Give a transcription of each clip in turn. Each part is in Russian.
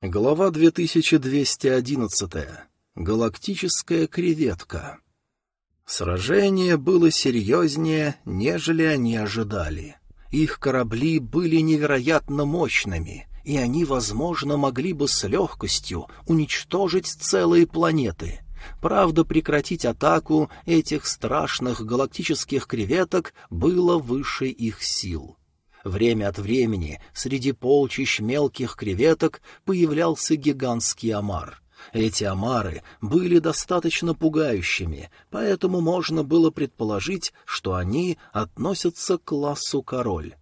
Глава 2211. Галактическая креветка. Сражение было серьезнее, нежели они ожидали. Их корабли были невероятно мощными, и они, возможно, могли бы с легкостью уничтожить целые планеты. Правда, прекратить атаку этих страшных галактических креветок было выше их сил. Время от времени среди полчищ мелких креветок появлялся гигантский омар. Эти омары были достаточно пугающими, поэтому можно было предположить, что они относятся к классу король.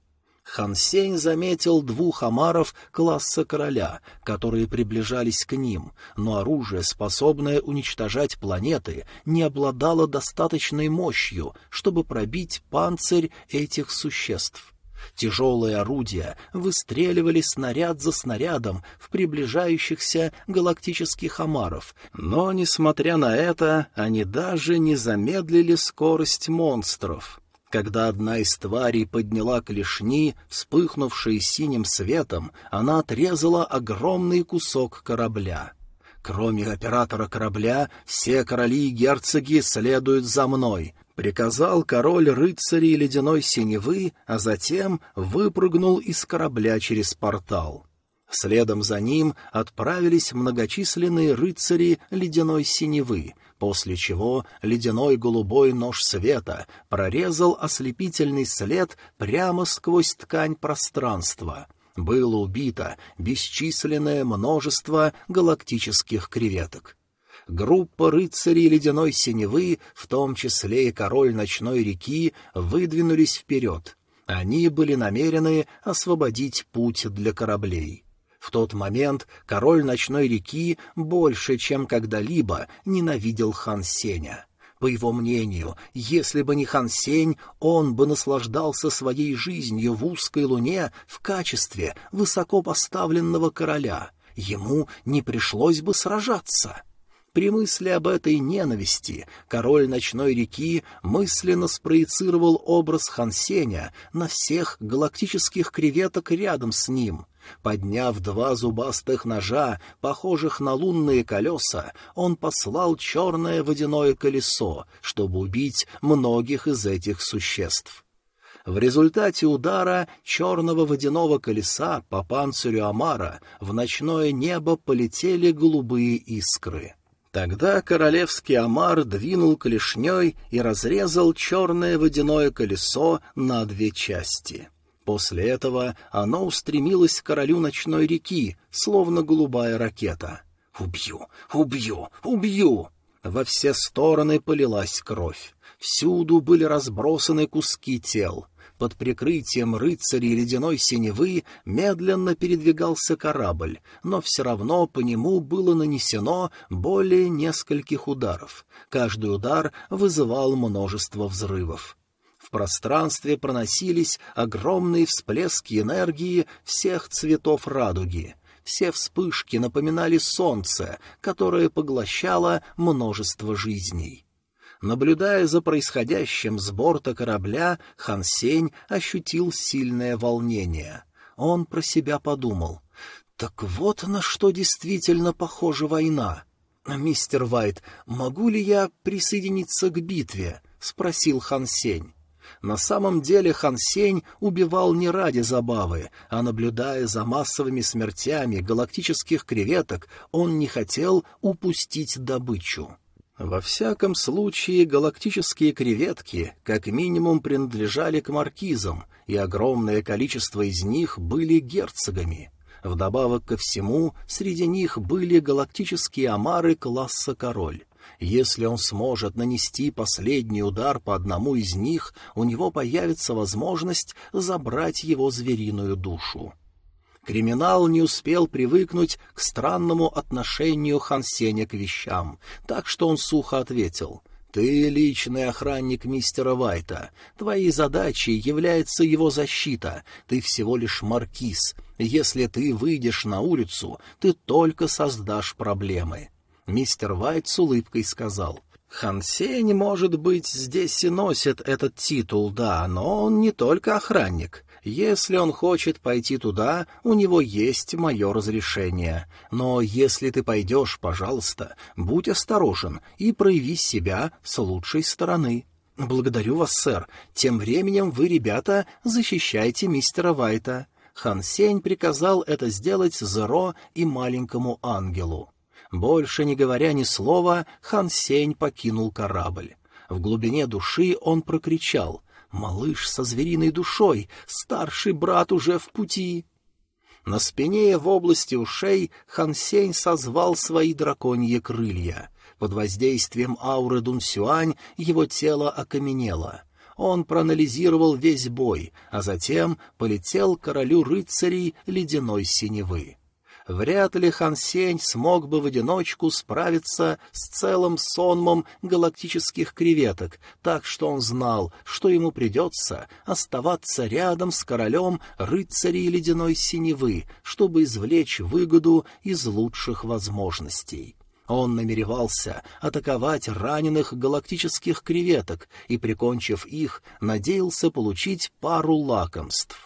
Хансень заметил двух омаров класса короля, которые приближались к ним, но оружие, способное уничтожать планеты, не обладало достаточной мощью, чтобы пробить панцирь этих существ. Тяжелые орудия выстреливали снаряд за снарядом в приближающихся галактических омаров, но, несмотря на это, они даже не замедлили скорость монстров. Когда одна из тварей подняла клешни, вспыхнувшие синим светом, она отрезала огромный кусок корабля. Кроме оператора корабля, все короли и герцоги следуют за мной приказал король рыцарей ледяной синевы, а затем выпрыгнул из корабля через портал. Следом за ним отправились многочисленные рыцари ледяной синевы, после чего ледяной голубой нож света прорезал ослепительный след прямо сквозь ткань пространства. Было убито бесчисленное множество галактических креветок группа рыцарей ледяной синевы, в том числе и король ночной реки, выдвинулись вперед. Они были намерены освободить путь для кораблей. В тот момент король ночной реки больше, чем когда-либо, ненавидел Хан Сеня. По его мнению, если бы не Хан Сень, он бы наслаждался своей жизнью в узкой луне в качестве высоко поставленного короля. Ему не пришлось бы сражаться. При мысли об этой ненависти король ночной реки мысленно спроецировал образ Хансеня на всех галактических креветок рядом с ним. Подняв два зубастых ножа, похожих на лунные колеса, он послал черное водяное колесо, чтобы убить многих из этих существ. В результате удара черного водяного колеса по панцирю Амара в ночное небо полетели голубые искры. Тогда королевский омар двинул клешней и разрезал черное водяное колесо на две части. После этого оно устремилось к королю ночной реки, словно голубая ракета. «Убью! Убью! Убью!» Во все стороны полилась кровь. Всюду были разбросаны куски тел. Под прикрытием рыцарей ледяной синевы медленно передвигался корабль, но все равно по нему было нанесено более нескольких ударов. Каждый удар вызывал множество взрывов. В пространстве проносились огромные всплески энергии всех цветов радуги. Все вспышки напоминали солнце, которое поглощало множество жизней. Наблюдая за происходящим с борта корабля, Хан Сень ощутил сильное волнение. Он про себя подумал. «Так вот на что действительно похожа война. Мистер Вайт, могу ли я присоединиться к битве?» — спросил Хан Сень. На самом деле Хан Сень убивал не ради забавы, а наблюдая за массовыми смертями галактических креветок, он не хотел упустить добычу. Во всяком случае, галактические креветки как минимум принадлежали к маркизам, и огромное количество из них были герцогами. Вдобавок ко всему, среди них были галактические омары класса король. Если он сможет нанести последний удар по одному из них, у него появится возможность забрать его звериную душу. Криминал не успел привыкнуть к странному отношению Хансеня к вещам, так что он сухо ответил — ты личный охранник мистера Вайта. Твоей задачей является его защита. Ты всего лишь маркиз. Если ты выйдешь на улицу, ты только создашь проблемы. Мистер Вайт с улыбкой сказал. Хансень, может быть, здесь и носит этот титул, да, но он не только охранник. Если он хочет пойти туда, у него есть мое разрешение. Но если ты пойдешь, пожалуйста, будь осторожен и прояви себя с лучшей стороны. Благодарю вас, сэр. Тем временем вы, ребята, защищайте мистера Вайта. Хан Сень приказал это сделать Зеро и маленькому ангелу. Больше не говоря ни слова, Хан Сень покинул корабль. В глубине души он прокричал «Малыш со звериной душой! Старший брат уже в пути!» На спине в области ушей Хан Сень созвал свои драконьи крылья. Под воздействием ауры Дун Сюань его тело окаменело. Он проанализировал весь бой, а затем полетел королю рыцарей ледяной синевы. Вряд ли Хан Сень смог бы в одиночку справиться с целым сонмом галактических креветок, так что он знал, что ему придется оставаться рядом с королем рыцарей ледяной синевы, чтобы извлечь выгоду из лучших возможностей. Он намеревался атаковать раненых галактических креветок и, прикончив их, надеялся получить пару лакомств.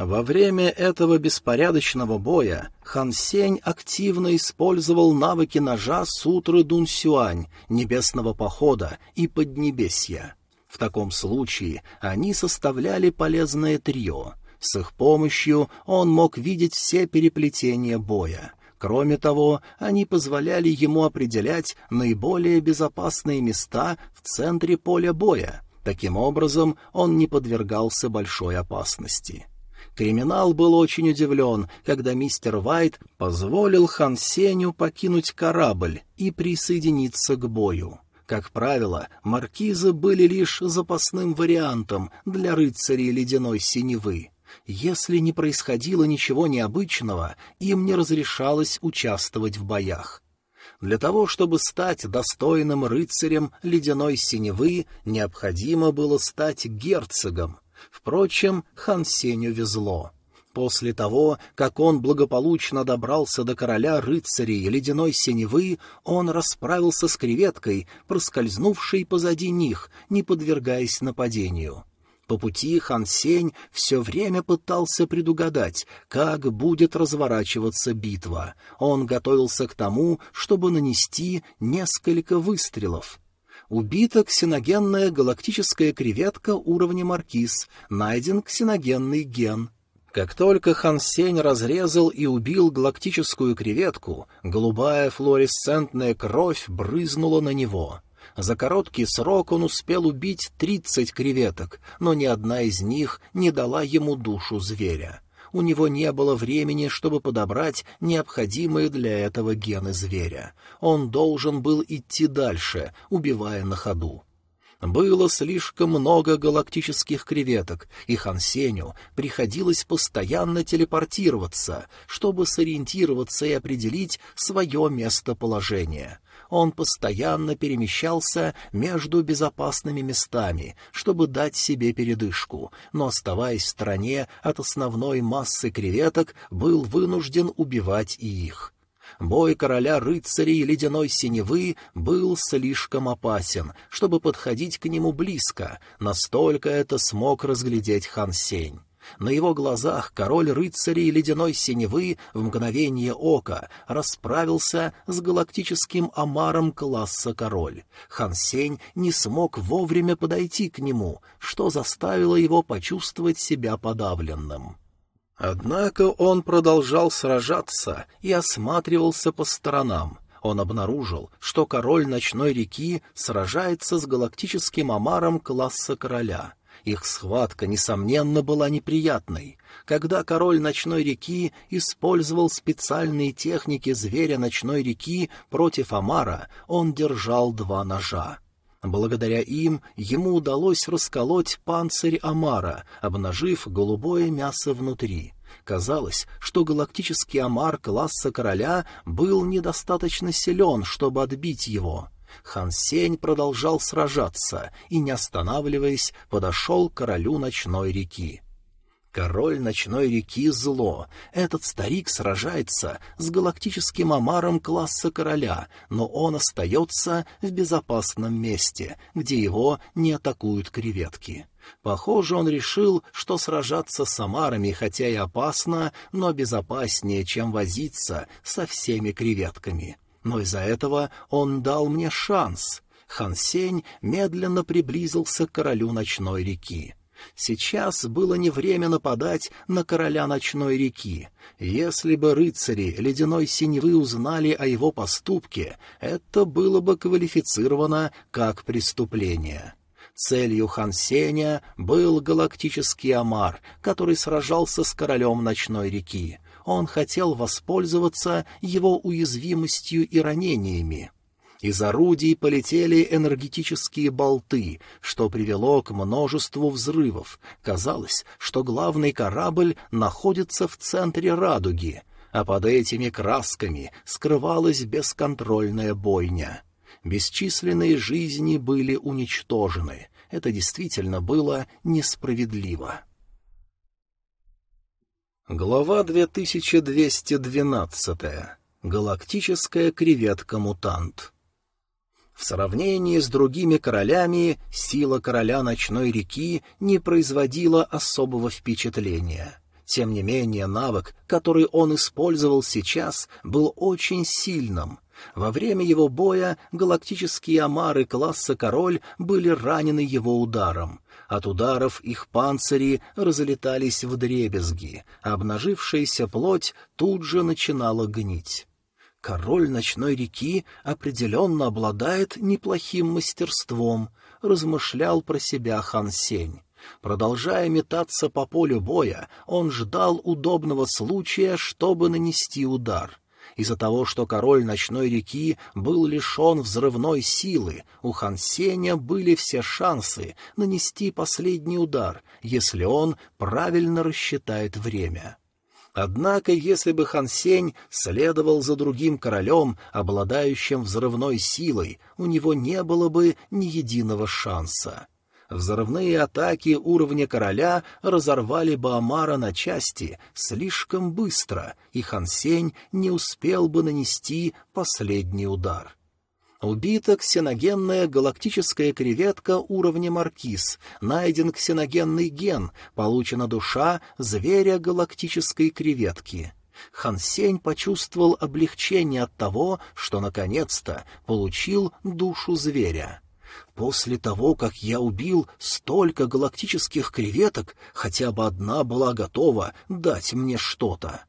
Во время этого беспорядочного боя Хан Сень активно использовал навыки ножа Сутры Дун Сюань, Небесного Похода и Поднебесья. В таком случае они составляли полезное трио. С их помощью он мог видеть все переплетения боя. Кроме того, они позволяли ему определять наиболее безопасные места в центре поля боя. Таким образом, он не подвергался большой опасности. Криминал был очень удивлен, когда мистер Вайт позволил Хан Сеню покинуть корабль и присоединиться к бою. Как правило, маркизы были лишь запасным вариантом для рыцарей ледяной синевы. Если не происходило ничего необычного, им не разрешалось участвовать в боях. Для того, чтобы стать достойным рыцарем ледяной синевы, необходимо было стать герцогом. Впрочем, хан Сеню везло. После того, как он благополучно добрался до короля рыцарей ледяной синевы, он расправился с креветкой, проскользнувшей позади них, не подвергаясь нападению. По пути Хан Сень все время пытался предугадать, как будет разворачиваться битва. Он готовился к тому, чтобы нанести несколько выстрелов. Убита ксеногенная галактическая креветка уровня маркиз, найден ксеногенный ген. Как только Хан Сень разрезал и убил галактическую креветку, голубая флуоресцентная кровь брызнула на него — за короткий срок он успел убить тридцать креветок, но ни одна из них не дала ему душу зверя. У него не было времени, чтобы подобрать необходимые для этого гены зверя. Он должен был идти дальше, убивая на ходу. Было слишком много галактических креветок, и Хансеню приходилось постоянно телепортироваться, чтобы сориентироваться и определить свое местоположение — он постоянно перемещался между безопасными местами, чтобы дать себе передышку, но, оставаясь в стороне от основной массы креветок, был вынужден убивать и их. Бой короля рыцарей ледяной синевы был слишком опасен, чтобы подходить к нему близко, настолько это смог разглядеть Хан Сень. На его глазах король рыцарей ледяной синевы в мгновение ока расправился с галактическим омаром класса король. Хан Сень не смог вовремя подойти к нему, что заставило его почувствовать себя подавленным. Однако он продолжал сражаться и осматривался по сторонам. Он обнаружил, что король ночной реки сражается с галактическим омаром класса короля — их схватка, несомненно, была неприятной. Когда король ночной реки использовал специальные техники зверя ночной реки против Амара, он держал два ножа. Благодаря им ему удалось расколоть панцирь Амара, обнажив голубое мясо внутри. Казалось, что галактический Амар класса короля был недостаточно силен, чтобы отбить его — Хан Сень продолжал сражаться и, не останавливаясь, подошел к королю ночной реки. Король ночной реки зло. Этот старик сражается с галактическим омаром класса короля, но он остается в безопасном месте, где его не атакуют креветки. Похоже, он решил, что сражаться с омарами, хотя и опасно, но безопаснее, чем возиться со всеми креветками. Но из-за этого он дал мне шанс. Хан Сень медленно приблизился к королю ночной реки. Сейчас было не время нападать на короля ночной реки. Если бы рыцари ледяной синевы узнали о его поступке, это было бы квалифицировано как преступление. Целью Хан Сеня был галактический Амар, который сражался с королем ночной реки. Он хотел воспользоваться его уязвимостью и ранениями. Из орудий полетели энергетические болты, что привело к множеству взрывов. Казалось, что главный корабль находится в центре радуги, а под этими красками скрывалась бесконтрольная бойня. Бесчисленные жизни были уничтожены. Это действительно было несправедливо. Глава 2212. Галактическая креветка-мутант. В сравнении с другими королями сила короля ночной реки не производила особого впечатления. Тем не менее, навык, который он использовал сейчас, был очень сильным. Во время его боя галактические омары класса «Король» были ранены его ударом. От ударов их панцири разлетались в дребезги, а обнажившаяся плоть тут же начинала гнить. Король ночной реки определенно обладает неплохим мастерством, размышлял про себя Хан Сень. Продолжая метаться по полю боя, он ждал удобного случая, чтобы нанести удар. Из-за того, что король ночной реки был лишен взрывной силы, у Хан Сеня были все шансы нанести последний удар, если он правильно рассчитает время. Однако, если бы Хан Сень следовал за другим королем, обладающим взрывной силой, у него не было бы ни единого шанса. Взрывные атаки уровня короля разорвали бы Амара на части слишком быстро, и Хан Сень не успел бы нанести последний удар. Убита ксеногенная галактическая креветка уровня маркиз, найден ксеногенный ген, получена душа зверя галактической креветки. Хан Сень почувствовал облегчение от того, что наконец-то получил душу зверя. После того, как я убил столько галактических креветок, хотя бы одна была готова дать мне что-то.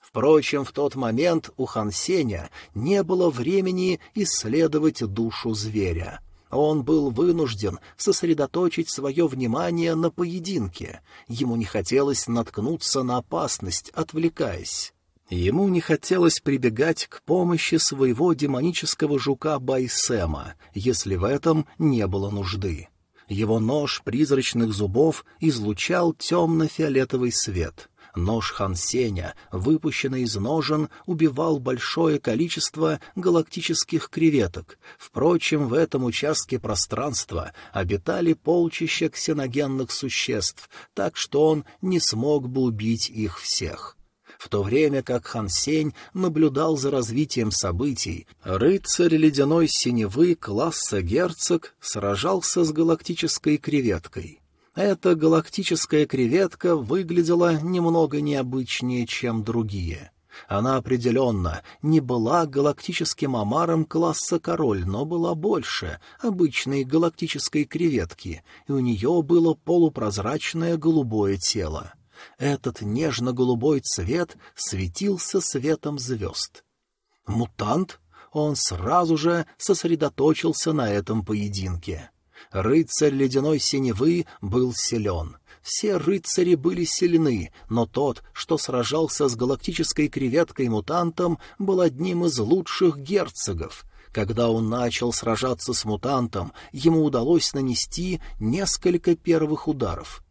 Впрочем, в тот момент у Хан Сеня не было времени исследовать душу зверя. Он был вынужден сосредоточить свое внимание на поединке. Ему не хотелось наткнуться на опасность, отвлекаясь. Ему не хотелось прибегать к помощи своего демонического жука Байсема, если в этом не было нужды. Его нож призрачных зубов излучал темно-фиолетовый свет. Нож Хансеня, выпущенный из ножен, убивал большое количество галактических креветок. Впрочем, в этом участке пространства обитали полчища ксеногенных существ, так что он не смог бы убить их всех. В то время как Хан Сень наблюдал за развитием событий, рыцарь ледяной синевы класса герцог сражался с галактической креветкой. Эта галактическая креветка выглядела немного необычнее, чем другие. Она определенно не была галактическим омаром класса король, но была больше обычной галактической креветки, и у нее было полупрозрачное голубое тело. Этот нежно-голубой цвет светился светом звезд. Мутант? Он сразу же сосредоточился на этом поединке. Рыцарь ледяной синевы был силен. Все рыцари были сильны, но тот, что сражался с галактической креветкой-мутантом, был одним из лучших герцогов. Когда он начал сражаться с мутантом, ему удалось нанести несколько первых ударов.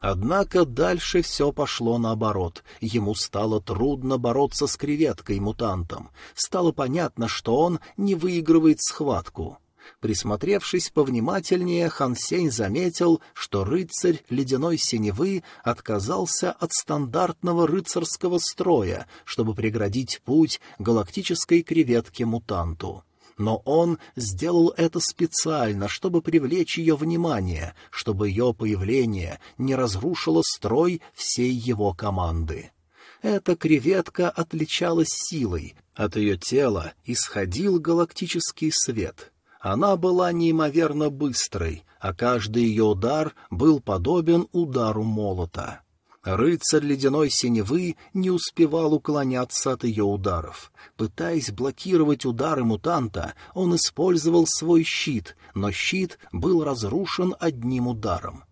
Однако дальше все пошло наоборот. Ему стало трудно бороться с креветкой-мутантом. Стало понятно, что он не выигрывает схватку. Присмотревшись повнимательнее, Хан Сень заметил, что рыцарь ледяной синевы отказался от стандартного рыцарского строя, чтобы преградить путь галактической креветке-мутанту. Но он сделал это специально, чтобы привлечь ее внимание, чтобы ее появление не разрушило строй всей его команды. Эта креветка отличалась силой, от ее тела исходил галактический свет. Она была неимоверно быстрой, а каждый ее удар был подобен удару молота. Рыцарь ледяной синевы не успевал уклоняться от ее ударов. Пытаясь блокировать удары мутанта, он использовал свой щит, но щит был разрушен одним ударом.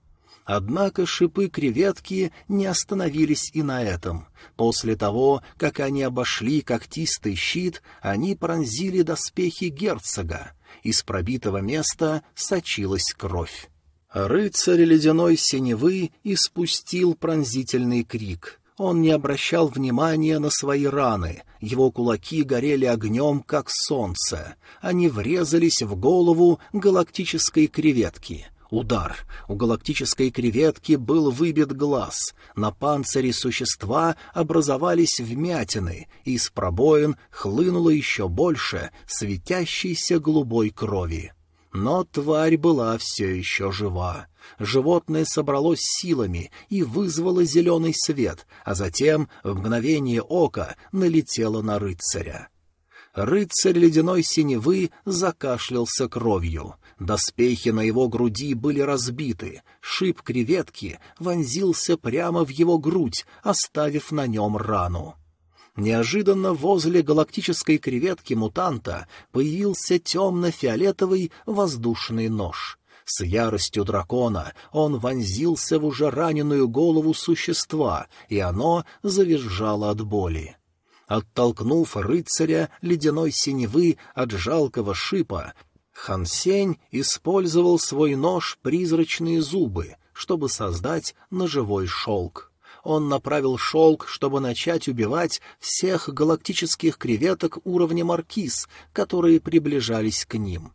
Однако шипы креветки не остановились и на этом. После того, как они обошли когтистый щит, они пронзили доспехи герцога. Из пробитого места сочилась кровь. Рыцарь ледяной синевы испустил пронзительный крик. Он не обращал внимания на свои раны, его кулаки горели огнем, как солнце. Они врезались в голову галактической креветки. Удар. У галактической креветки был выбит глаз. На панцире существа образовались вмятины, и из пробоин хлынуло еще больше светящейся голубой крови. Но тварь была все еще жива. Животное собралось силами и вызвало зеленый свет, а затем в мгновение ока налетело на рыцаря. Рыцарь ледяной синевы закашлялся кровью. Доспехи на его груди были разбиты, шип креветки вонзился прямо в его грудь, оставив на нем рану. Неожиданно возле галактической креветки мутанта появился темно-фиолетовый воздушный нож. С яростью дракона он вонзился в уже раненую голову существа, и оно завизжало от боли. Оттолкнув рыцаря ледяной синевы от жалкого шипа, Хансень использовал свой нож «Призрачные зубы», чтобы создать ножевой шелк он направил шелк, чтобы начать убивать всех галактических креветок уровня маркиз, которые приближались к ним.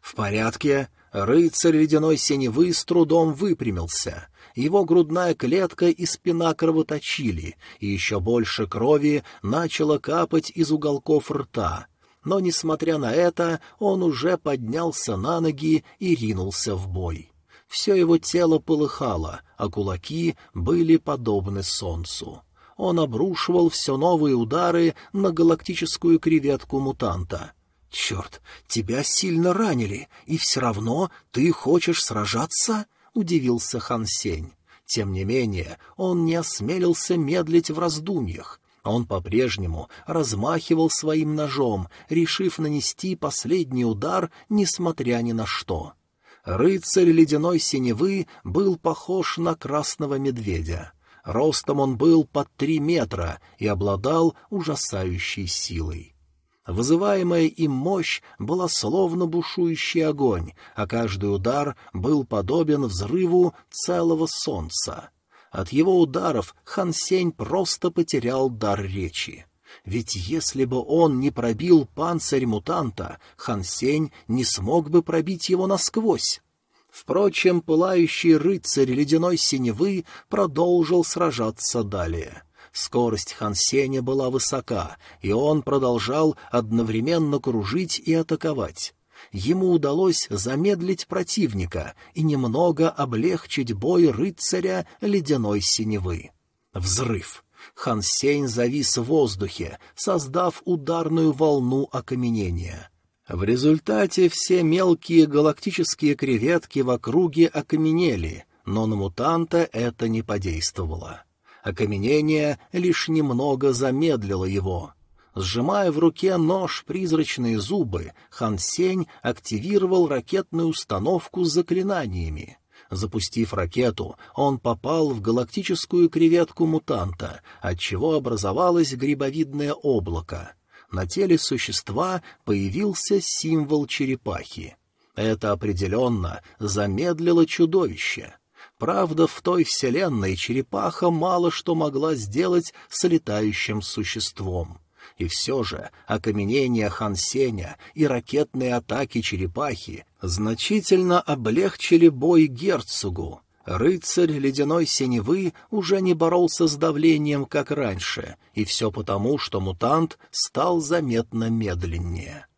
В порядке, рыцарь ледяной синевы с трудом выпрямился. Его грудная клетка и спина кровоточили, и еще больше крови начало капать из уголков рта. Но, несмотря на это, он уже поднялся на ноги и ринулся в бой. Все его тело полыхало, а кулаки были подобны солнцу. Он обрушивал все новые удары на галактическую креветку мутанта. «Черт, тебя сильно ранили, и все равно ты хочешь сражаться?» — удивился Хан Сень. Тем не менее, он не осмелился медлить в раздумьях. Он по-прежнему размахивал своим ножом, решив нанести последний удар, несмотря ни на что рыцарь ледяной синевы был похож на красного медведя. Ростом он был под три метра и обладал ужасающей силой. Вызываемая им мощь была словно бушующий огонь, а каждый удар был подобен взрыву целого солнца. От его ударов Хан Сень просто потерял дар речи. Ведь если бы он не пробил панцирь мутанта, Хансень не смог бы пробить его насквозь. Впрочем, пылающий рыцарь ледяной синевы продолжил сражаться далее. Скорость Хансеня была высока, и он продолжал одновременно кружить и атаковать. Ему удалось замедлить противника и немного облегчить бой рыцаря ледяной синевы. Взрыв. Хан Сень завис в воздухе, создав ударную волну окаменения. В результате все мелкие галактические креветки в округе окаменели, но на мутанта это не подействовало. Окаменение лишь немного замедлило его. Сжимая в руке нож призрачные зубы, Хан Сень активировал ракетную установку с заклинаниями. Запустив ракету, он попал в галактическую креветку мутанта, отчего образовалось грибовидное облако. На теле существа появился символ черепахи. Это определенно замедлило чудовище. Правда, в той вселенной черепаха мало что могла сделать с летающим существом. И все же окаменение Хансеня и ракетные атаки черепахи значительно облегчили бой герцогу. Рыцарь ледяной синевы уже не боролся с давлением, как раньше, и все потому, что мутант стал заметно медленнее.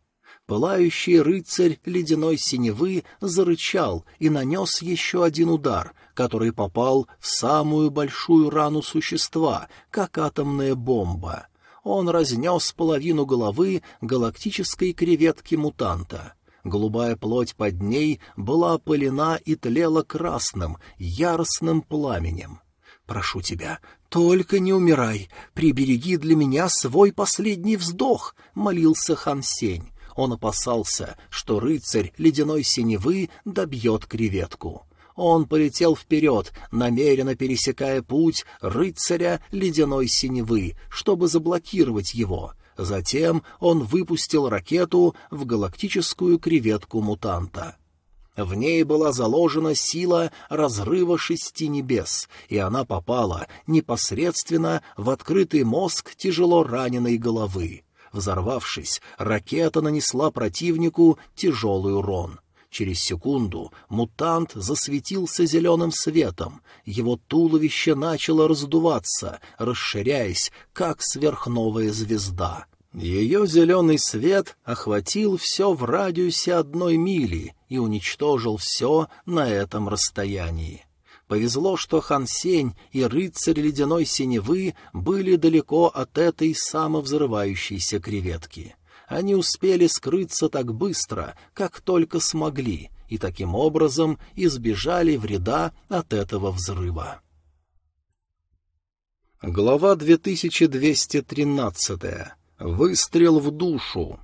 Пылающий рыцарь ледяной синевы зарычал и нанес еще один удар, который попал в самую большую рану существа, как атомная бомба. Он разнес половину головы галактической креветки-мутанта. Голубая плоть под ней была опылена и тлела красным, яростным пламенем. «Прошу тебя, только не умирай, прибереги для меня свой последний вздох», — молился Хан Сень. Он опасался, что рыцарь ледяной синевы добьет креветку. Он полетел вперед, намеренно пересекая путь рыцаря ледяной синевы, чтобы заблокировать его. Затем он выпустил ракету в галактическую креветку мутанта. В ней была заложена сила разрыва шести небес, и она попала непосредственно в открытый мозг тяжело раненой головы. Взорвавшись, ракета нанесла противнику тяжелый урон. Через секунду мутант засветился зеленым светом, его туловище начало раздуваться, расширяясь, как сверхновая звезда. Ее зеленый свет охватил все в радиусе одной мили и уничтожил все на этом расстоянии. Повезло, что Хан Сень и рыцарь ледяной синевы были далеко от этой самовзрывающейся креветки. Они успели скрыться так быстро, как только смогли, и таким образом избежали вреда от этого взрыва. Глава 2213. Выстрел в душу.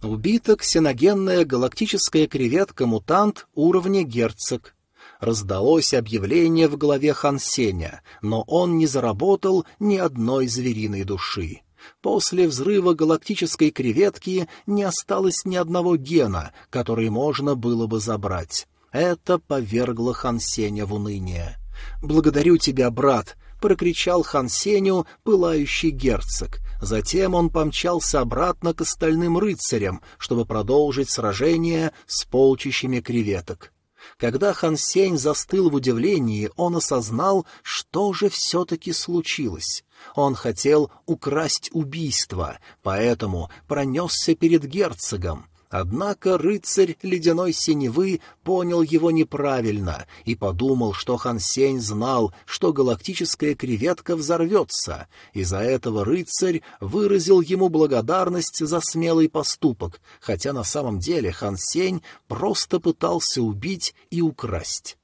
Убита ксеногенная галактическая креветка-мутант уровня герцог раздалось объявление в голове Хансеня, но он не заработал ни одной звериной души. После взрыва галактической креветки не осталось ни одного гена, который можно было бы забрать. Это повергло Хансеня в уныние. «Благодарю тебя, брат!» — прокричал Хансеню пылающий герцог. Затем он помчался обратно к остальным рыцарям, чтобы продолжить сражение с полчищами креветок. Когда Хан Сень застыл в удивлении, он осознал, что же все-таки случилось. Он хотел украсть убийство, поэтому пронесся перед герцогом. Однако рыцарь ледяной синевы понял его неправильно и подумал, что Хан Сень знал, что галактическая креветка взорвется. Из-за этого рыцарь выразил ему благодарность за смелый поступок, хотя на самом деле Хан Сень просто пытался убить и украсть.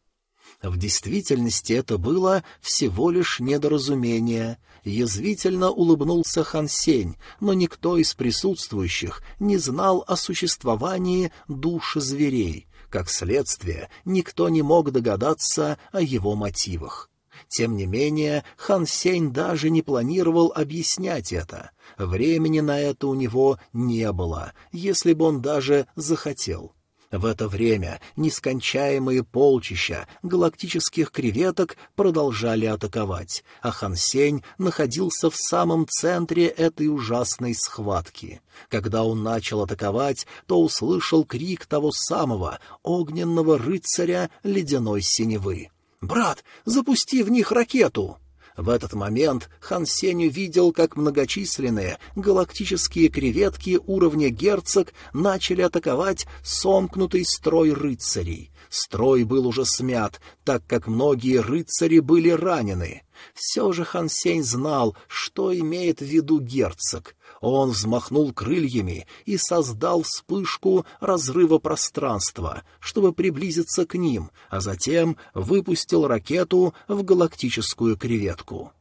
В действительности это было всего лишь недоразумение. Язвительно улыбнулся Хан Сень, но никто из присутствующих не знал о существовании души зверей. Как следствие, никто не мог догадаться о его мотивах. Тем не менее, Хан Сень даже не планировал объяснять это. Времени на это у него не было, если бы он даже захотел. В это время нескончаемые полчища галактических креветок продолжали атаковать, а Хансень находился в самом центре этой ужасной схватки. Когда он начал атаковать, то услышал крик того самого огненного рыцаря ледяной синевы. «Брат, запусти в них ракету!» В этот момент Хан Сень увидел, как многочисленные галактические креветки уровня герцог начали атаковать сомкнутый строй рыцарей. Строй был уже смят, так как многие рыцари были ранены. Все же Хан Сень знал, что имеет в виду герцог. Он взмахнул крыльями и создал вспышку разрыва пространства, чтобы приблизиться к ним, а затем выпустил ракету в галактическую креветку.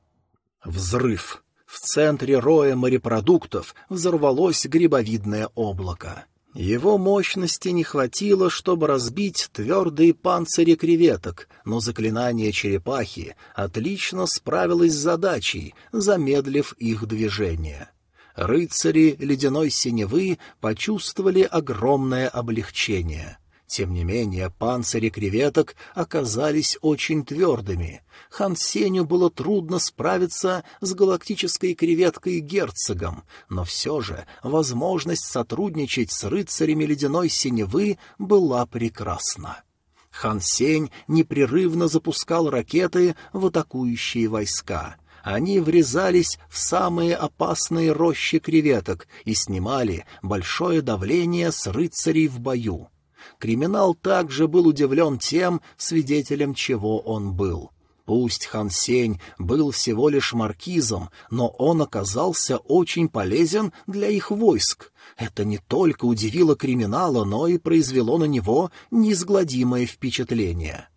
Взрыв. В центре роя морепродуктов взорвалось грибовидное облако. Его мощности не хватило, чтобы разбить твердые панцири креветок, но заклинание черепахи отлично справилось с задачей, замедлив их движение. Рыцари ледяной синевы почувствовали огромное облегчение. Тем не менее, панцири креветок оказались очень твердыми. Хан Сеню было трудно справиться с галактической креветкой-герцогом, но все же возможность сотрудничать с рыцарями ледяной синевы была прекрасна. Хан Сень непрерывно запускал ракеты в атакующие войска. Они врезались в самые опасные рощи креветок и снимали большое давление с рыцарей в бою. Криминал также был удивлен тем, свидетелем чего он был. Пусть Хан Сень был всего лишь маркизом, но он оказался очень полезен для их войск. Это не только удивило криминала, но и произвело на него неизгладимое впечатление.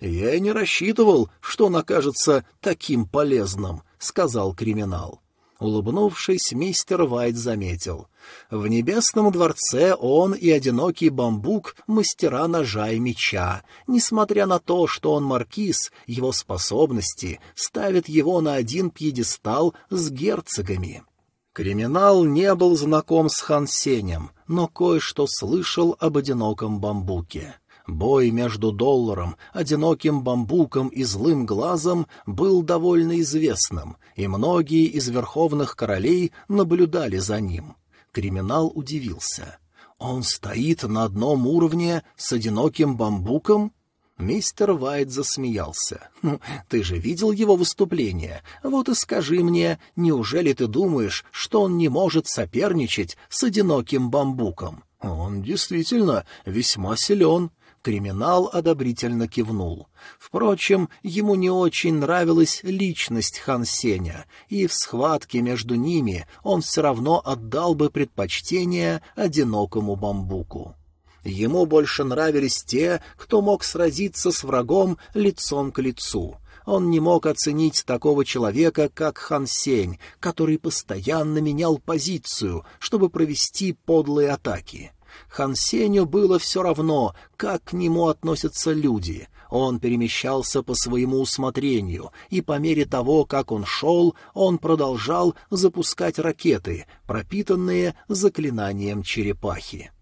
«Я и не рассчитывал, что он окажется таким полезным», — сказал криминал. Улыбнувшись, мистер Вайт заметил. В небесном дворце он и одинокий бамбук — мастера ножа и меча. Несмотря на то, что он маркиз, его способности ставят его на один пьедестал с герцогами. Криминал не был знаком с Хан Сенем, но кое-что слышал об одиноком бамбуке. Бой между долларом, одиноким бамбуком и злым глазом был довольно известным, и многие из верховных королей наблюдали за ним. Криминал удивился. «Он стоит на одном уровне с одиноким бамбуком?» Мистер Вайт засмеялся. «Ну, ты же видел его выступление. Вот и скажи мне, неужели ты думаешь, что он не может соперничать с одиноким бамбуком? Он действительно весьма силен. Криминал одобрительно кивнул. Впрочем, ему не очень нравилась личность Хан Сеня, и в схватке между ними он все равно отдал бы предпочтение одинокому бамбуку. Ему больше нравились те, кто мог сразиться с врагом лицом к лицу. Он не мог оценить такого человека, как Хан Сень, который постоянно менял позицию, чтобы провести подлые атаки. Хан Сеню было все равно, как к нему относятся люди. Он перемещался по своему усмотрению, и по мере того, как он шел, он продолжал запускать ракеты, пропитанные заклинанием черепахи.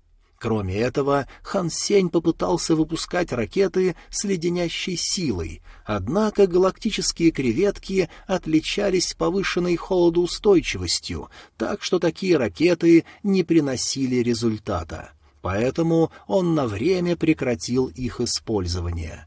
Кроме этого, Хан Сень попытался выпускать ракеты с леденящей силой, однако галактические креветки отличались повышенной холодоустойчивостью, так что такие ракеты не приносили результата. Поэтому он на время прекратил их использование.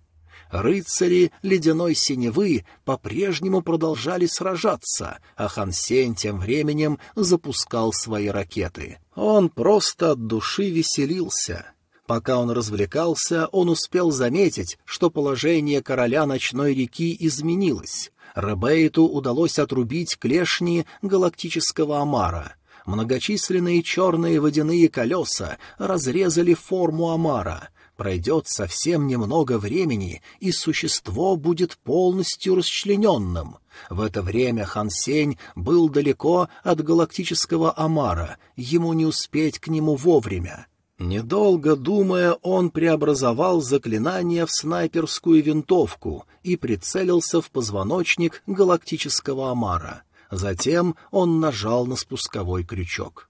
Рыцари ледяной синевы по-прежнему продолжали сражаться, а Хан Сень тем временем запускал свои ракеты. Он просто от души веселился. Пока он развлекался, он успел заметить, что положение короля ночной реки изменилось. Ребейту удалось отрубить клешни галактического омара. Многочисленные черные водяные колеса разрезали форму омара — Пройдет совсем немного времени, и существо будет полностью расчлененным. В это время Хан Сень был далеко от галактического Амара, ему не успеть к нему вовремя. Недолго думая, он преобразовал заклинание в снайперскую винтовку и прицелился в позвоночник галактического Амара. Затем он нажал на спусковой крючок.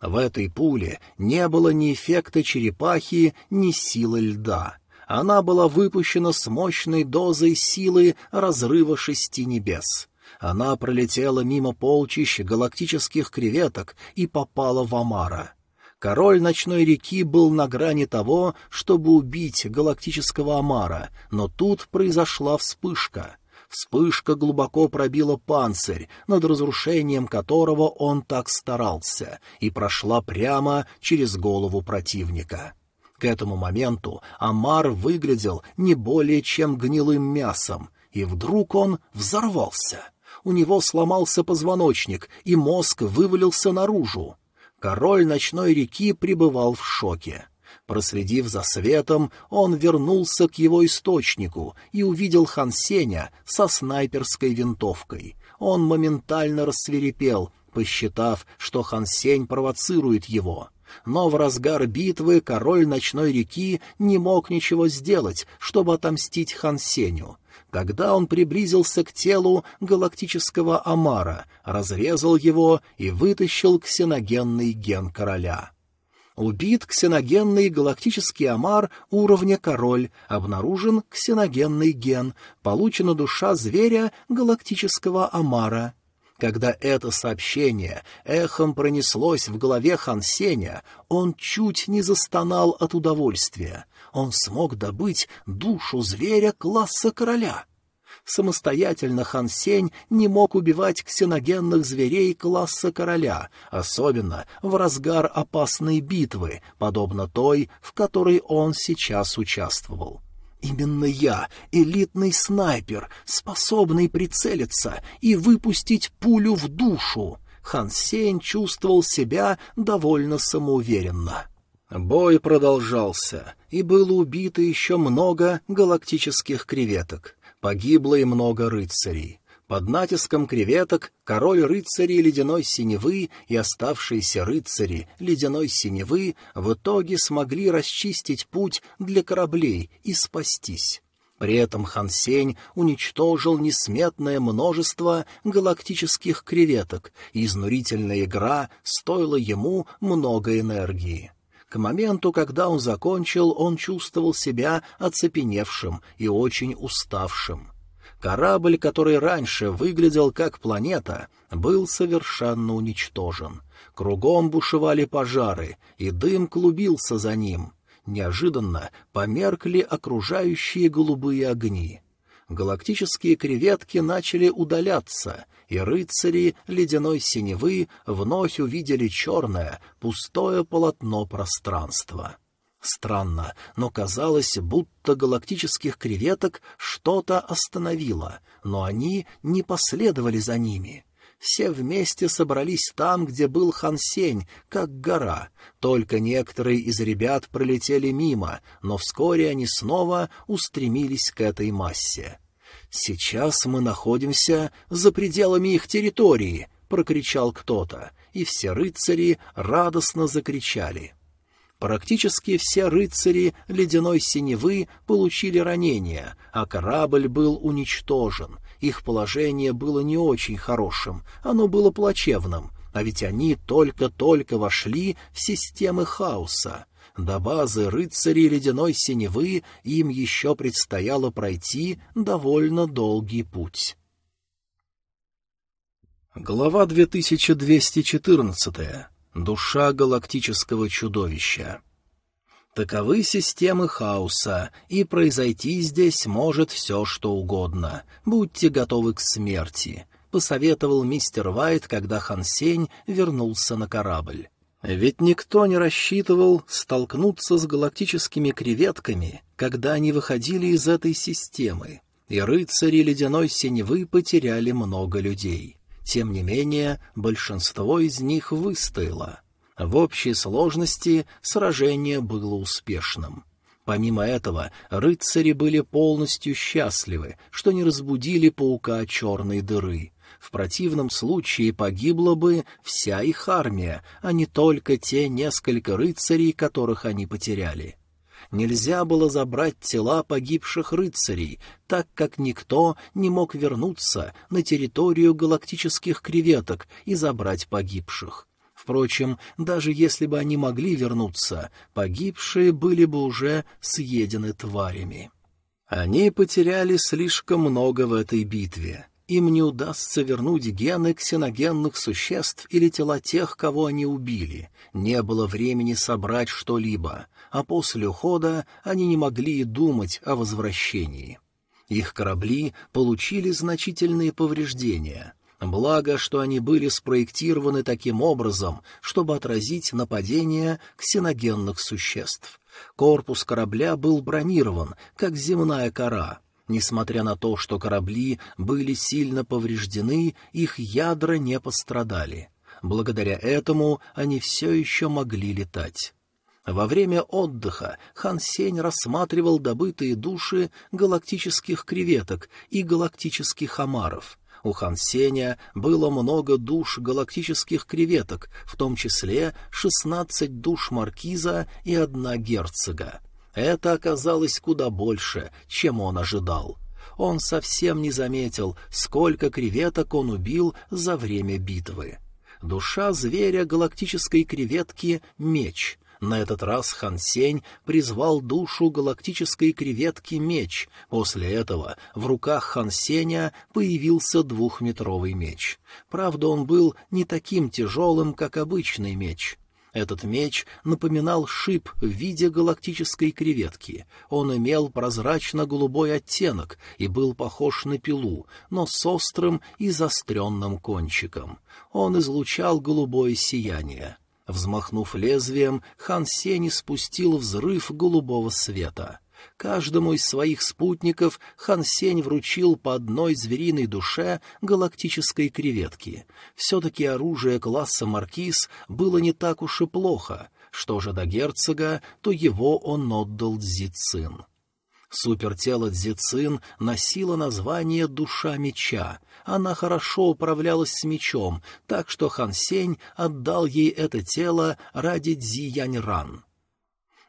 В этой пуле не было ни эффекта черепахи, ни силы льда. Она была выпущена с мощной дозой силы разрыва шести небес. Она пролетела мимо полчищ галактических креветок и попала в Амара. Король ночной реки был на грани того, чтобы убить галактического Амара, но тут произошла вспышка. Вспышка глубоко пробила панцирь, над разрушением которого он так старался, и прошла прямо через голову противника. К этому моменту Амар выглядел не более чем гнилым мясом, и вдруг он взорвался. У него сломался позвоночник, и мозг вывалился наружу. Король ночной реки пребывал в шоке. Проследив за светом, он вернулся к его источнику и увидел Хан Сеня со снайперской винтовкой. Он моментально рассверепел, посчитав, что Хан Сень провоцирует его. Но в разгар битвы король ночной реки не мог ничего сделать, чтобы отомстить Хан Сеню. Тогда он приблизился к телу галактического Амара, разрезал его и вытащил ксеногенный ген короля. Убит ксеногенный галактический омар уровня король, обнаружен ксеногенный ген, получена душа зверя галактического омара. Когда это сообщение эхом пронеслось в голове Хансеня, он чуть не застонал от удовольствия. Он смог добыть душу зверя класса короля. Самостоятельно Хан Сень не мог убивать ксеногенных зверей класса короля, особенно в разгар опасной битвы, подобно той, в которой он сейчас участвовал. Именно я, элитный снайпер, способный прицелиться и выпустить пулю в душу. Хан Сень чувствовал себя довольно самоуверенно. Бой продолжался, и было убито еще много галактических креветок. Погибло и много рыцарей. Под натиском креветок король рыцарей ледяной синевы и оставшиеся рыцари ледяной синевы в итоге смогли расчистить путь для кораблей и спастись. При этом Хан Сень уничтожил несметное множество галактических креветок, и изнурительная игра стоила ему много энергии. К моменту, когда он закончил, он чувствовал себя оцепеневшим и очень уставшим. Корабль, который раньше выглядел как планета, был совершенно уничтожен. Кругом бушевали пожары, и дым клубился за ним. Неожиданно померкли окружающие голубые огни. Галактические креветки начали удаляться, и рыцари ледяной синевы вновь увидели черное, пустое полотно пространства. Странно, но казалось, будто галактических креветок что-то остановило, но они не последовали за ними. Все вместе собрались там, где был Хансень, как гора. Только некоторые из ребят пролетели мимо, но вскоре они снова устремились к этой массе. «Сейчас мы находимся за пределами их территории», — прокричал кто-то, и все рыцари радостно закричали — Практически все рыцари ледяной синевы получили ранения, а корабль был уничтожен. Их положение было не очень хорошим, оно было плачевным, а ведь они только-только вошли в системы хаоса. До базы рыцарей ледяной синевы им еще предстояло пройти довольно долгий путь. Глава 2214 душа галактического чудовища. Таковы системы хаоса, и произойти здесь может все, что угодно. Будьте готовы к смерти, — посоветовал мистер Вайт, когда Хан Сень вернулся на корабль. Ведь никто не рассчитывал столкнуться с галактическими креветками, когда они выходили из этой системы, и рыцари ледяной синевы потеряли много людей. Тем не менее, большинство из них выстояло. В общей сложности сражение было успешным. Помимо этого, рыцари были полностью счастливы, что не разбудили паука черной дыры. В противном случае погибла бы вся их армия, а не только те несколько рыцарей, которых они потеряли нельзя было забрать тела погибших рыцарей, так как никто не мог вернуться на территорию галактических креветок и забрать погибших. Впрочем, даже если бы они могли вернуться, погибшие были бы уже съедены тварями. Они потеряли слишком много в этой битве. Им не удастся вернуть гены ксеногенных существ или тела тех, кого они убили. Не было времени собрать что-либо а после ухода они не могли и думать о возвращении. Их корабли получили значительные повреждения. Благо, что они были спроектированы таким образом, чтобы отразить нападение ксеногенных существ. Корпус корабля был бронирован, как земная кора. Несмотря на то, что корабли были сильно повреждены, их ядра не пострадали. Благодаря этому они все еще могли летать. Во время отдыха Хан Сень рассматривал добытые души галактических креветок и галактических омаров. У Хан Сеня было много душ галактических креветок, в том числе шестнадцать душ маркиза и одна герцога. Это оказалось куда больше, чем он ожидал. Он совсем не заметил, сколько креветок он убил за время битвы. Душа зверя галактической креветки — меч — на этот раз Хан Сень призвал душу галактической креветки меч. После этого в руках Хан Сеня появился двухметровый меч. Правда, он был не таким тяжелым, как обычный меч. Этот меч напоминал шип в виде галактической креветки. Он имел прозрачно-голубой оттенок и был похож на пилу, но с острым и заостренным кончиком. Он излучал голубое сияние. Взмахнув лезвием, хан Сень спустил взрыв голубого света. Каждому из своих спутников Хан Сень вручил по одной звериной душе галактической креветки. Все-таки оружие класса «Маркиз» было не так уж и плохо. Что же до герцога, то его он отдал Дзицин. Супертело Дзицин носило название «Душа меча». Она хорошо управлялась с мечом, так что Хан Сень отдал ей это тело ради Дзи Янь-Ран.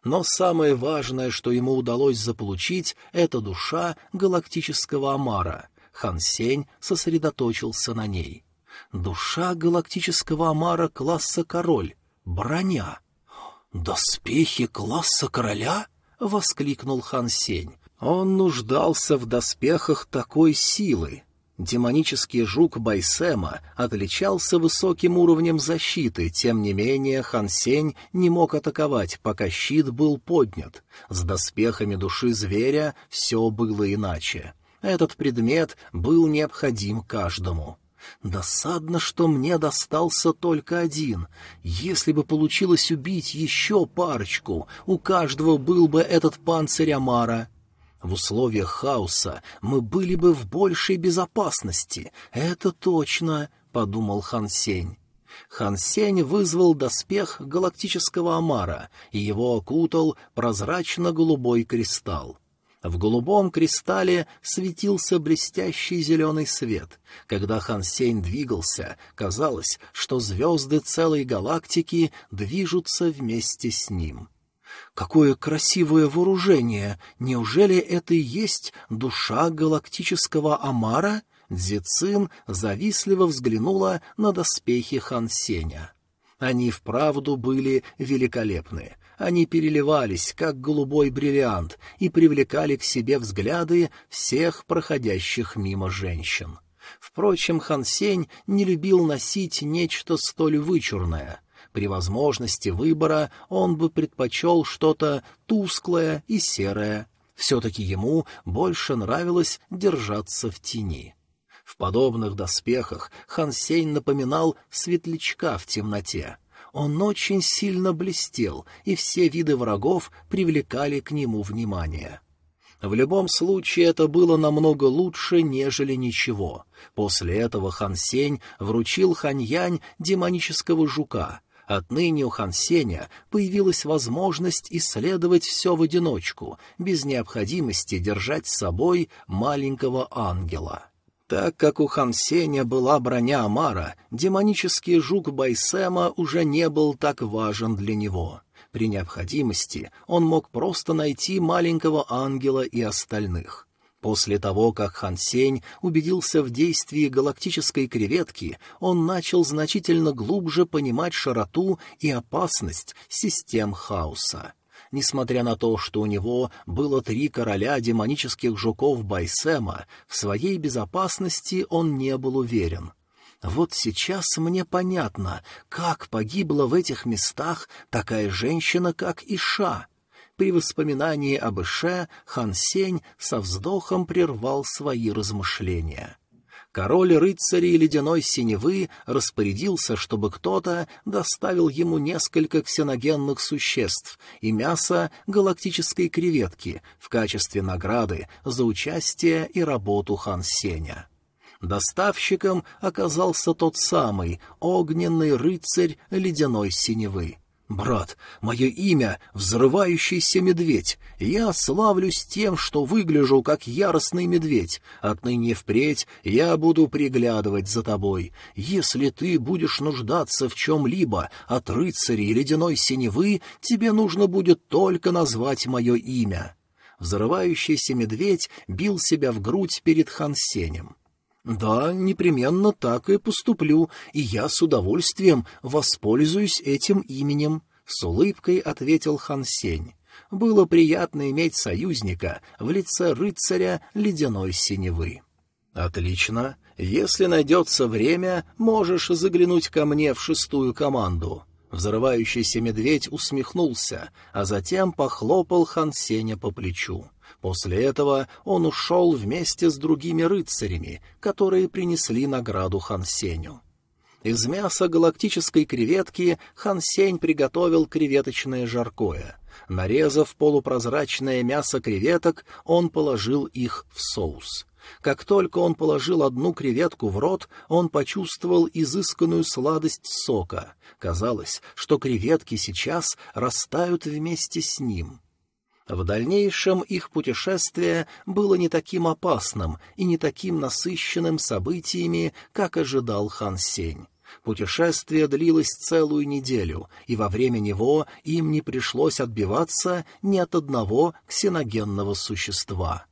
Но самое важное, что ему удалось заполучить, — это душа галактического омара. Хан Сень сосредоточился на ней. Душа галактического омара класса король. Броня. «Доспехи класса короля?» — воскликнул Хан Сень. Он нуждался в доспехах такой силы. Демонический жук Байсема отличался высоким уровнем защиты, тем не менее Хан Сень не мог атаковать, пока щит был поднят. С доспехами души зверя все было иначе. Этот предмет был необходим каждому. Досадно, что мне достался только один. Если бы получилось убить еще парочку, у каждого был бы этот панцирь Амара — в условиях хаоса мы были бы в большей безопасности. Это точно, — подумал Хан Сень. Хан Сень вызвал доспех галактического омара, и его окутал прозрачно-голубой кристалл. В голубом кристалле светился блестящий зеленый свет. Когда Хан Сень двигался, казалось, что звезды целой галактики движутся вместе с ним. Какое красивое вооружение! Неужели это и есть душа галактического Амара? Дзицин завистливо взглянула на доспехи Хан Сеня. Они вправду были великолепны. Они переливались, как голубой бриллиант, и привлекали к себе взгляды всех проходящих мимо женщин. Впрочем, Хан Сень не любил носить нечто столь вычурное — при возможности выбора он бы предпочел что-то тусклое и серое. Все-таки ему больше нравилось держаться в тени. В подобных доспехах Хансейн напоминал светлячка в темноте. Он очень сильно блестел, и все виды врагов привлекали к нему внимание. В любом случае это было намного лучше, нежели ничего. После этого Хан Сень вручил Ханьянь демонического жука, Отныне у Хан Сеня появилась возможность исследовать все в одиночку, без необходимости держать с собой маленького ангела. Так как у Хан Сеня была броня Амара, демонический жук Байсема уже не был так важен для него. При необходимости он мог просто найти маленького ангела и остальных. После того, как Хан Сень убедился в действии галактической креветки, он начал значительно глубже понимать широту и опасность систем хаоса. Несмотря на то, что у него было три короля демонических жуков Байсема, в своей безопасности он не был уверен. Вот сейчас мне понятно, как погибла в этих местах такая женщина, как Иша. При воспоминании об Ише Хан Сень со вздохом прервал свои размышления. Король рыцарей ледяной синевы распорядился, чтобы кто-то доставил ему несколько ксеногенных существ и мясо галактической креветки в качестве награды за участие и работу Хан Сеня. Доставщиком оказался тот самый огненный рыцарь ледяной синевы. «Брат, мое имя — Взрывающийся Медведь. Я славлюсь тем, что выгляжу как яростный медведь. Отныне впредь я буду приглядывать за тобой. Если ты будешь нуждаться в чем-либо от рыцарей ледяной синевы, тебе нужно будет только назвать мое имя». Взрывающийся медведь бил себя в грудь перед Хансенем. «Да, непременно так и поступлю, и я с удовольствием воспользуюсь этим именем», — с улыбкой ответил Хан Сень. Было приятно иметь союзника в лице рыцаря ледяной синевы. «Отлично. Если найдется время, можешь заглянуть ко мне в шестую команду». Взрывающийся медведь усмехнулся, а затем похлопал Хан Сеня по плечу. После этого он ушел вместе с другими рыцарями, которые принесли награду Хан Сеню. Из мяса галактической креветки Хан Сень приготовил креветочное жаркое. Нарезав полупрозрачное мясо креветок, он положил их в соус. Как только он положил одну креветку в рот, он почувствовал изысканную сладость сока. Казалось, что креветки сейчас растают вместе с ним. В дальнейшем их путешествие было не таким опасным и не таким насыщенным событиями, как ожидал Хан Сень. Путешествие длилось целую неделю, и во время него им не пришлось отбиваться ни от одного ксеногенного существа.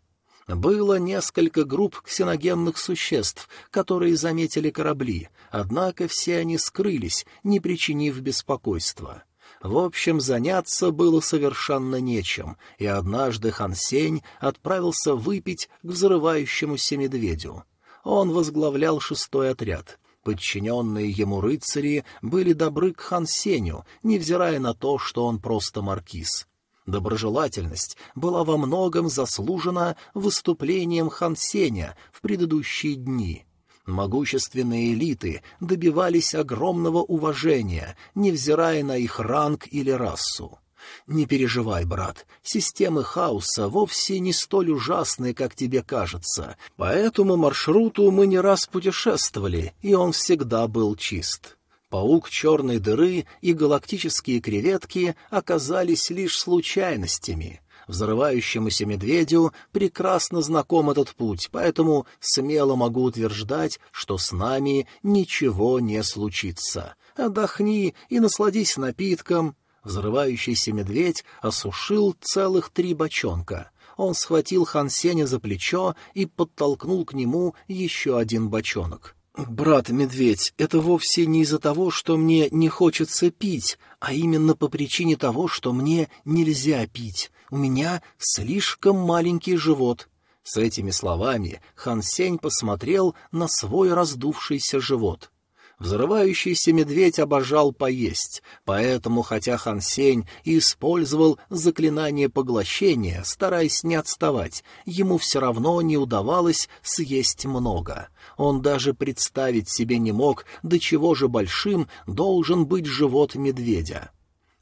Было несколько групп ксеногенных существ, которые заметили корабли, однако все они скрылись, не причинив беспокойства. В общем, заняться было совершенно нечем, и однажды Хан Сень отправился выпить к взрывающемуся медведю. Он возглавлял шестой отряд. Подчиненные ему рыцари были добры к Хан Сеню, невзирая на то, что он просто маркиз. Доброжелательность была во многом заслужена выступлением Хан Сеня в предыдущие дни — Могущественные элиты добивались огромного уважения, невзирая на их ранг или расу. Не переживай, брат, системы хаоса вовсе не столь ужасны, как тебе кажется. По этому маршруту мы не раз путешествовали, и он всегда был чист. Паук черной дыры и галактические креветки оказались лишь случайностями. Взрывающемуся медведю прекрасно знаком этот путь, поэтому смело могу утверждать, что с нами ничего не случится. Отдохни и насладись напитком. Взрывающийся медведь осушил целых три бочонка. Он схватил Хан Сеня за плечо и подтолкнул к нему еще один бочонок. «Брат-медведь, это вовсе не из-за того, что мне не хочется пить, а именно по причине того, что мне нельзя пить. У меня слишком маленький живот». С этими словами Хан Сень посмотрел на свой раздувшийся живот. Взрывающийся медведь обожал поесть, поэтому, хотя Хан Сень и использовал заклинание поглощения, стараясь не отставать, ему все равно не удавалось съесть много. Он даже представить себе не мог, до чего же большим должен быть живот медведя.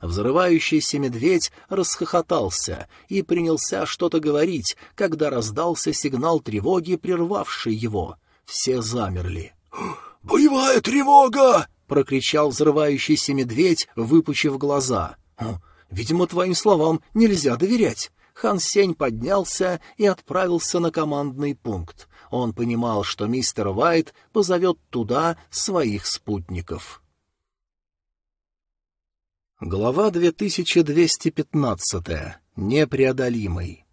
Взрывающийся медведь расхохотался и принялся что-то говорить, когда раздался сигнал тревоги, прервавший его. Все замерли. «Боевая тревога!» — прокричал взрывающийся медведь, выпучив глаза. «Видимо, твоим словам нельзя доверять». Хан Сень поднялся и отправился на командный пункт. Он понимал, что мистер Уайт позовет туда своих спутников. Глава 2215. Непреодолимый.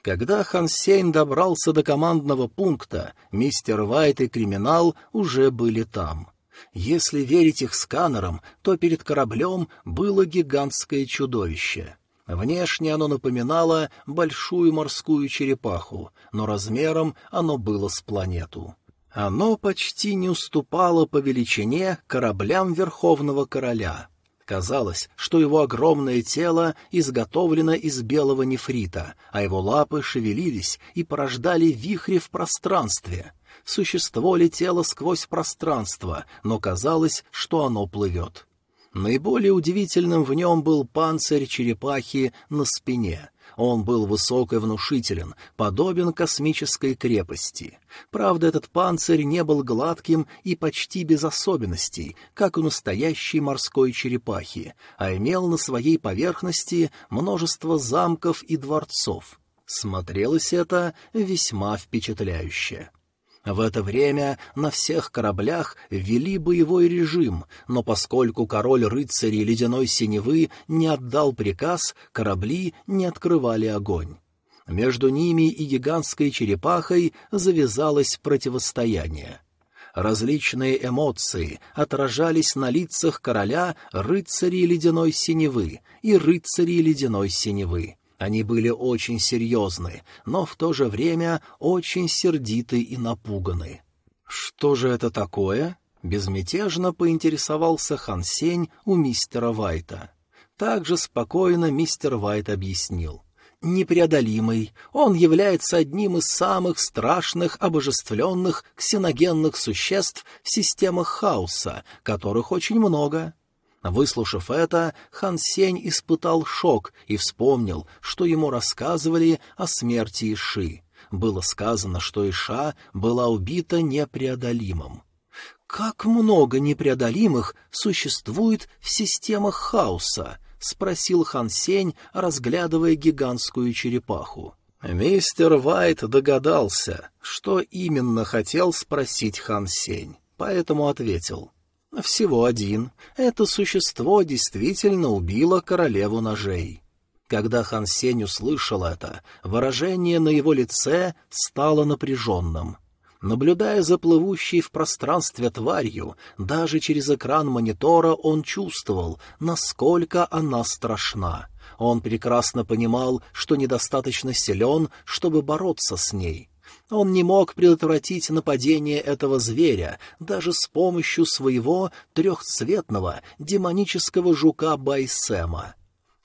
Когда Хан Сень добрался до командного пункта, мистер Вайт и криминал уже были там. Если верить их сканерам, то перед кораблем было гигантское чудовище. Внешне оно напоминало большую морскую черепаху, но размером оно было с планету. Оно почти не уступало по величине кораблям Верховного Короля — Казалось, что его огромное тело изготовлено из белого нефрита, а его лапы шевелились и порождали вихри в пространстве. Существо летело сквозь пространство, но казалось, что оно плывет. Наиболее удивительным в нем был панцирь черепахи на спине — он был высок и внушителен, подобен космической крепости. Правда, этот панцирь не был гладким и почти без особенностей, как у настоящей морской черепахи, а имел на своей поверхности множество замков и дворцов. Смотрелось это весьма впечатляюще. В это время на всех кораблях ввели боевой режим, но поскольку король рыцарей ледяной синевы не отдал приказ, корабли не открывали огонь. Между ними и гигантской черепахой завязалось противостояние. Различные эмоции отражались на лицах короля рыцарей ледяной синевы и рыцарей ледяной синевы. Они были очень серьезны, но в то же время очень сердиты и напуганы. «Что же это такое?» Безмятежно поинтересовался Хан Сень у мистера Вайта. Также спокойно мистер Вайт объяснил. Непреодолимый, он является одним из самых страшных обожествленных ксеногенных существ в системах хаоса, которых очень много. Выслушав это, Хан Сень испытал шок и вспомнил, что ему рассказывали о смерти Иши. Было сказано, что Иша была убита непреодолимым. «Как много непреодолимых существует в системах хаоса?» — спросил Хан Сень, разглядывая гигантскую черепаху. Мистер Вайт догадался, что именно хотел спросить Хан Сень, поэтому ответил — всего один. Это существо действительно убило королеву ножей. Когда Хан Сень услышал это, выражение на его лице стало напряженным. Наблюдая за плывущей в пространстве тварью, даже через экран монитора он чувствовал, насколько она страшна. Он прекрасно понимал, что недостаточно силен, чтобы бороться с ней. Он не мог предотвратить нападение этого зверя даже с помощью своего трехцветного демонического жука Байсема.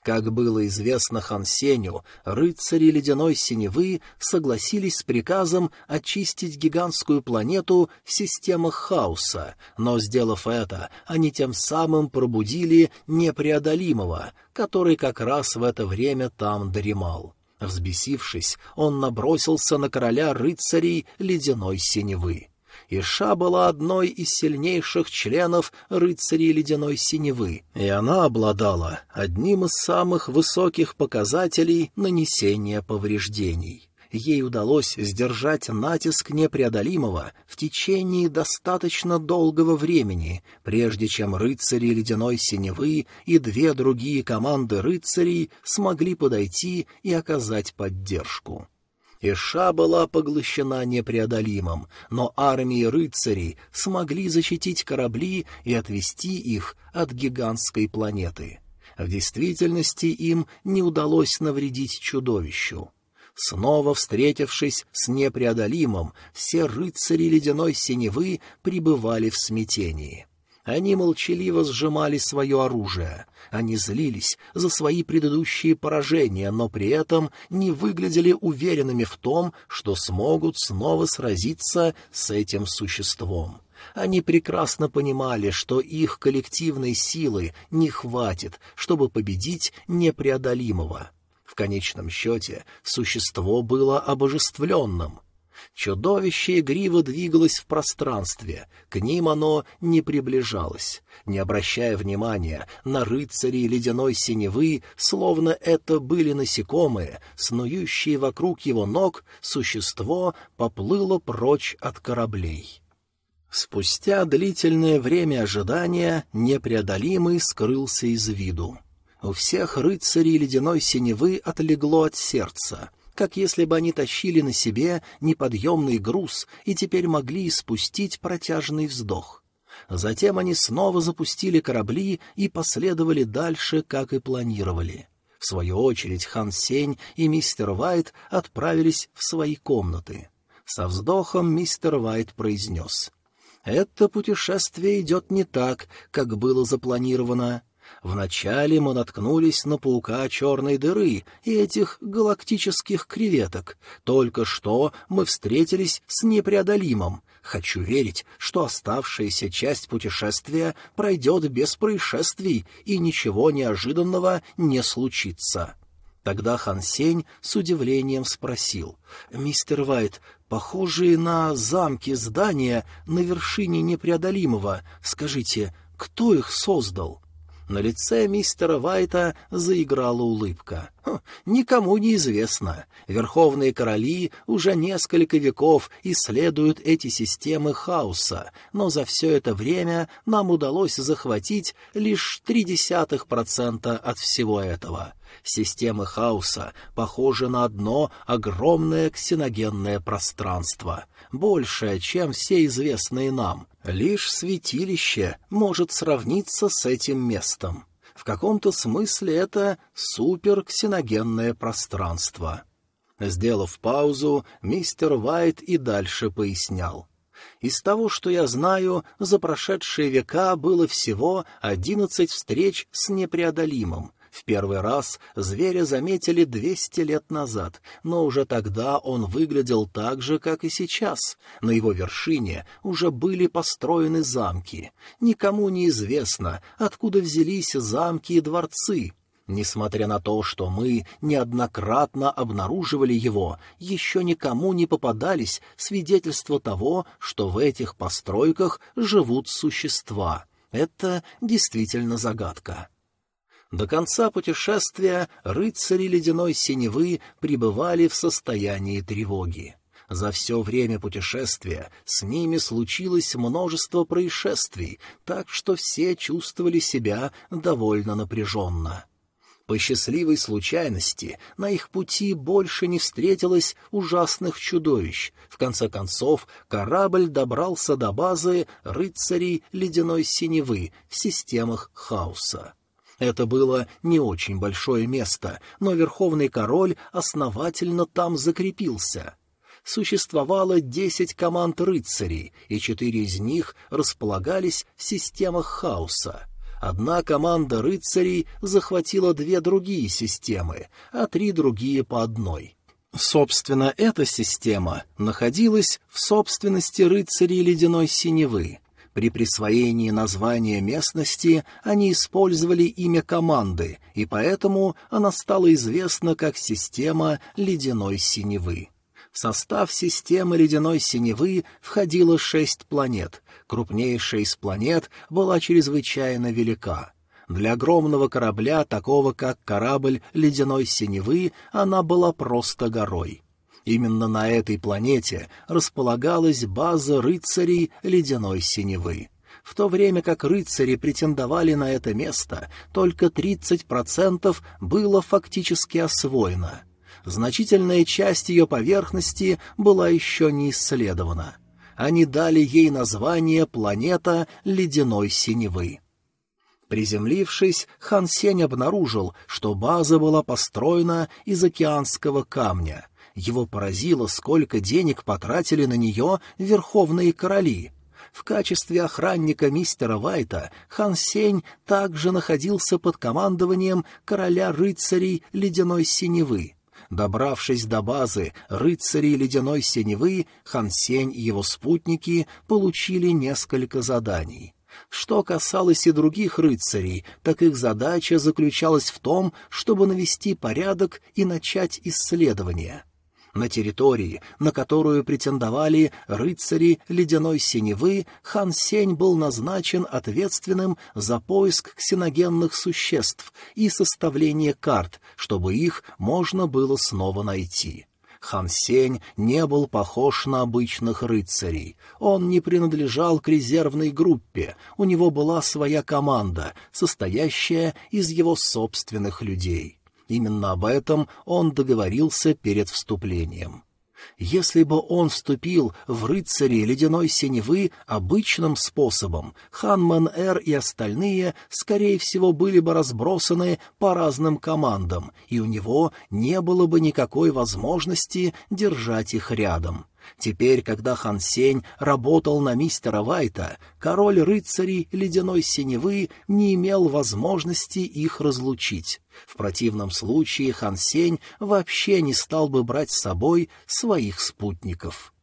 Как было известно Хансеню, рыцари ледяной синевы согласились с приказом очистить гигантскую планету в системах хаоса, но, сделав это, они тем самым пробудили непреодолимого, который как раз в это время там дремал. Взбесившись, он набросился на короля рыцарей ледяной синевы. Иша была одной из сильнейших членов рыцарей ледяной синевы, и она обладала одним из самых высоких показателей нанесения повреждений ей удалось сдержать натиск непреодолимого в течение достаточно долгого времени, прежде чем рыцари ледяной синевы и две другие команды рыцарей смогли подойти и оказать поддержку. Иша была поглощена непреодолимым, но армии рыцарей смогли защитить корабли и отвести их от гигантской планеты. В действительности им не удалось навредить чудовищу. Снова встретившись с непреодолимым, все рыцари ледяной синевы пребывали в смятении. Они молчаливо сжимали свое оружие. Они злились за свои предыдущие поражения, но при этом не выглядели уверенными в том, что смогут снова сразиться с этим существом. Они прекрасно понимали, что их коллективной силы не хватит, чтобы победить непреодолимого. В конечном счете существо было обожествленным. Чудовище игриво двигалось в пространстве, к ним оно не приближалось, не обращая внимания на рыцарей ледяной синевы, словно это были насекомые, снующие вокруг его ног, существо поплыло прочь от кораблей. Спустя длительное время ожидания непреодолимый скрылся из виду. У всех рыцарей ледяной синевы отлегло от сердца, как если бы они тащили на себе неподъемный груз и теперь могли испустить протяжный вздох. Затем они снова запустили корабли и последовали дальше, как и планировали. В свою очередь Хан Сень и мистер Вайт отправились в свои комнаты. Со вздохом мистер Вайт произнес. «Это путешествие идет не так, как было запланировано. Вначале мы наткнулись на паука черной дыры и этих галактических креветок. Только что мы встретились с непреодолимым. Хочу верить, что оставшаяся часть путешествия пройдет без происшествий и ничего неожиданного не случится. Тогда Хан Сень с удивлением спросил. «Мистер Вайт, похожие на замки здания на вершине непреодолимого, скажите, кто их создал?» На лице мистера Вайта заиграла улыбка. Никому не известно. Верховные короли уже несколько веков исследуют эти системы хаоса, но за все это время нам удалось захватить лишь три десятых процента от всего этого. Системы хаоса похожи на одно огромное ксеногенное пространство, большее, чем все известные нам — Лишь святилище может сравниться с этим местом. В каком-то смысле это суперксеногенное пространство. Сделав паузу, мистер Вайт и дальше пояснял. Из того, что я знаю, за прошедшие века было всего одиннадцать встреч с непреодолимым. В первый раз зверя заметили двести лет назад, но уже тогда он выглядел так же, как и сейчас. На его вершине уже были построены замки. Никому не известно, откуда взялись замки и дворцы. Несмотря на то, что мы неоднократно обнаруживали его, еще никому не попадались свидетельства того, что в этих постройках живут существа. Это действительно загадка. До конца путешествия рыцари ледяной синевы пребывали в состоянии тревоги. За все время путешествия с ними случилось множество происшествий, так что все чувствовали себя довольно напряженно. По счастливой случайности на их пути больше не встретилось ужасных чудовищ. В конце концов, корабль добрался до базы рыцарей ледяной синевы в системах хаоса. Это было не очень большое место, но Верховный Король основательно там закрепился. Существовало десять команд рыцарей, и четыре из них располагались в системах хаоса. Одна команда рыцарей захватила две другие системы, а три другие по одной. Собственно, эта система находилась в собственности рыцарей ледяной синевы. При присвоении названия местности они использовали имя команды, и поэтому она стала известна как система ледяной синевы. В состав системы ледяной синевы входило шесть планет, крупнейшая из планет была чрезвычайно велика. Для огромного корабля, такого как корабль ледяной синевы, она была просто горой. Именно на этой планете располагалась база рыцарей ледяной синевы. В то время как рыцари претендовали на это место, только 30% было фактически освоено. Значительная часть ее поверхности была еще не исследована они дали ей название «Планета ледяной синевы». Приземлившись, Хан Сень обнаружил, что база была построена из океанского камня. Его поразило, сколько денег потратили на нее верховные короли. В качестве охранника мистера Вайта Хан Сень также находился под командованием короля рыцарей ледяной синевы. Добравшись до базы, рыцари ледяной синевы, Хансень и его спутники получили несколько заданий. Что касалось и других рыцарей, так их задача заключалась в том, чтобы навести порядок и начать исследование. На территории, на которую претендовали рыцари ледяной синевы, хан Сень был назначен ответственным за поиск ксеногенных существ и составление карт, чтобы их можно было снова найти. Хан Сень не был похож на обычных рыцарей. Он не принадлежал к резервной группе, у него была своя команда, состоящая из его собственных людей. Именно об этом он договорился перед вступлением. Если бы он вступил в рыцари ледяной синевы обычным способом, хан Мен-Эр и остальные, скорее всего, были бы разбросаны по разным командам, и у него не было бы никакой возможности держать их рядом. Теперь, когда Хан Сень работал на мистера Вайта, король рыцарей ледяной синевы не имел возможности их разлучить. В противном случае Хан Сень вообще не стал бы брать с собой своих спутников.